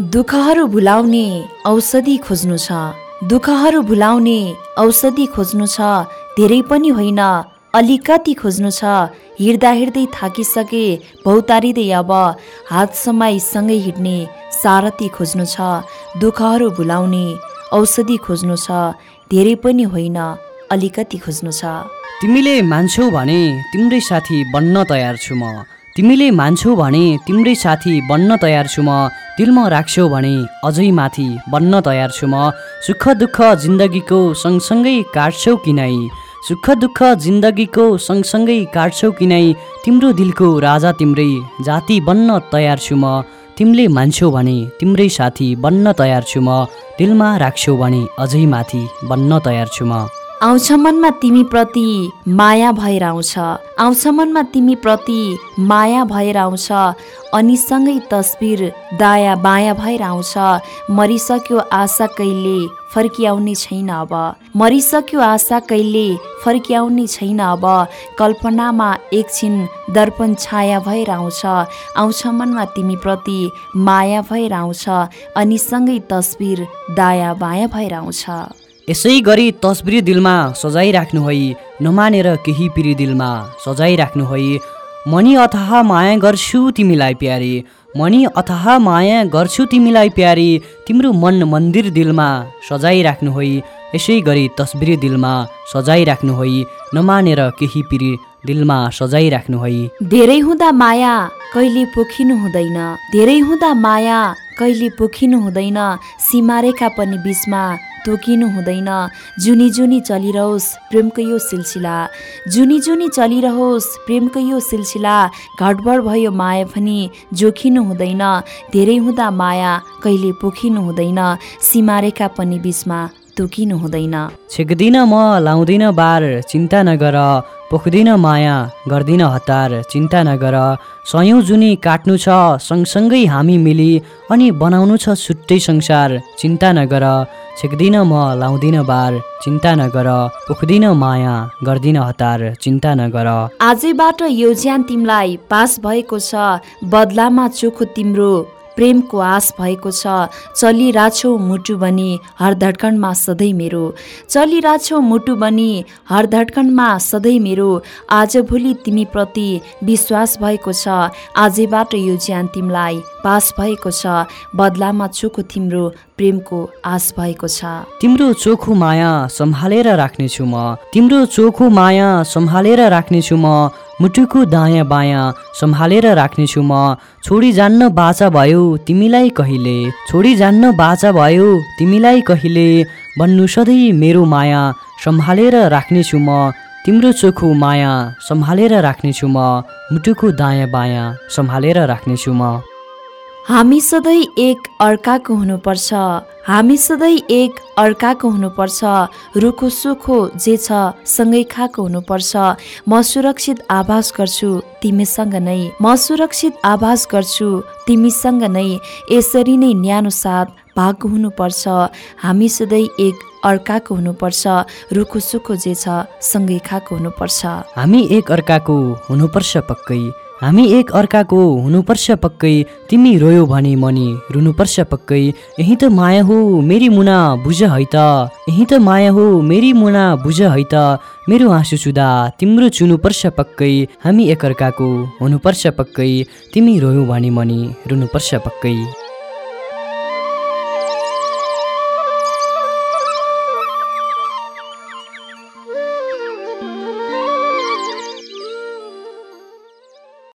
दुःखहरू भुलाउने औषधि खोज्नु छ। दुःखहरू भुलाउने औषधि खोज्नु छ। धेरै पनि होइन। अलिकति खोज्नु छ। हिँड्दा हिँड्दै थाकिसके भौतारिँदै अब हात समाई सँगै हिँड्ने सारथी खोज्नु छ। दुःखहरू भुलाउने औषधि खोज्नु छ। धेरै पनि होइन। अलिकति खोज्नु छ। तिमीले मान्छौ भने तिम्रै साथी बन्न तयार छु म। तिमीले मान्छौ भने तिम्रै साथी बन्न तयार छु म। दिलमा राख्छौ भने अझै माथि बन्न तयार छु म। सुख दुःख जिन्दगीको सँगसँगै काट्छौ किनै सुख दुःख जिन्दगीको सँगसँगै काट्छौ किनै तिम्रो दिलको राजा तिम्रै जाति बन्न तयार छु म। तिमीले मान्छौ भने तिम्रै साथी बन्न तयार छु म। दिलमा राख्छौ भने अझै माथि बन्न तयार छु म। आउँछ मनमा तिमीप्रति माया भएर आउँछ। आउँछ मनमा तिमीप्रति माया भएर आउँछ। अनि सँगै तस्बिर दायाँ बायाँ भएर आउँछ। मरिसक्यो आशा कहिले फर्किआउने छैन अब। मरिसक्यो आशा कहिले फर्किआउने छैन अब। कल्पनामा एकछिन दर्पण छाया भएर आउँछ। आउँछ मनमा तिमीप्रति माया भएर आउँछ। अनि सँगै तस्बिर दायाँ बायाँ भएर आउँछ। यसै गरी तस्बिर दिलमा सजाइराख्नु है नमानेर केही पिरी दिलमा सजाइराख्नु है मनी अथाह माया गर्छु तिमीलाई प्यारी मनी अथाह माया गर्छु तिमीलाई प्यारी तिम्रो मन मन्दिर दिलमा सजाइराख्नु है यसै गरी तस्बिर दिलमा सजाइराख्नु है नमानेर केही पिरी दिलमा सजाइराख्नु है धेरै हुँदा माया कहिले पोखिनु हुँदैन धेरै हुँदा माया कहिले पोखिनु हुँदैन सीमारेखा पनि बिचमा तोकिनु हुँदैन। जुनी जुनी चलिरहोस् प्रेमको यो सिलसिला। जुनी जुनी चलिरहोस् प्रेमको यो सिलसिला। घटबड भयो माया पनि जोखिनु हुँदैन। धेरै हुँदा माया कहिले पोखिनु हुँदैन। सीमारेखा पनि बिचमा तोकिनु हुँदैन। छेक्दिन म लाउँदिन बार चिन्ता नगर। पोख्दिन माया गर्दिन हतार चिन्ता नगर। सयौँ जुनी काट्नु छ सँगसँगै हामी मिली अनि बनाउनु छ छुट्टै संसार। चिन्ता नगर छेक्दिन म लाउँदिन बार। चिन्ता नगर पोख्दिन माया गर्दिन हतार। चिन्ता नगर। आजैबाट यो ज्यान तिमीलाई पास भएको छ बदलामा चोखो तिम्रो। प्रेमको आश भएको छ। चलिरहेछौ मुटु बनी हर धड्कनमा सधैँ मेरो। चलिरहेछौ मुटु बनी हर धड्कनमा सधैँ मेरो। आजभोलि तिमीप्रति विश्वास भएको छ। आजैबाट यो ज्यान तिमीलाई पास भएको छ। बदलामा चोखो तिम्रो प्रेमको आश भएको छ। तिम्रो चोखो माया सम्हालेर राख्नेछु म। तिम्रो चोखो माया सम्हालेर राख्नेछु म। मुटुको दायाँ बायाँ सम्हालेर राख्नेछु म। छोडी जान्न बाचा भयो तिमीलाई कहिले? छोडी जान्न बाचा भयो तिमीलाई कहिले? भन्नु सधैँ मेरो माया सम्हालेर राख्नेछु म। तिम्रो चोखो माया सम्हालेर राख्नेछु म। मुटुको दायाँ बायाँ सम्हालेर राख्नेछु म। हामी सधैँ एक अर्काको हुनुपर्छ। हामी सधैँ एक अर्काको हुनुपर्छ। रुखो सुखो जे छ सँगै खाएको हुनुपर्छ। म सुरक्षित आभास गर्छु तिमीसँग नै। म सुरक्षित आभास गर्छु तिमीसँग नै। यसरी नै न्यानो साथ भएको हुनुपर्छ। हामी सधैँ एक अर्काको हुनुपर्छ। रुखो सुखो जे छ सँगै खाएको हुनुपर्छ। हामी एक अर्काको हुनुपर्छ पक्कै। हामी एक अर्काको हुनुपर्छ पक्कै तिमी रोयो भने मनी रुनुपर्छ पक्कै। यही त माया हो मेरी मुना बुझ है त। यही त माया हो मेरी मुना बुझ है त। मेरो आँसु सुधा तिम्रो चुनुपर्छ पक्कै। हामी एकअर्काको हुनुपर्छ पक्कै तिमी रोयो भने मनी रुनुपर्छ पक्कै।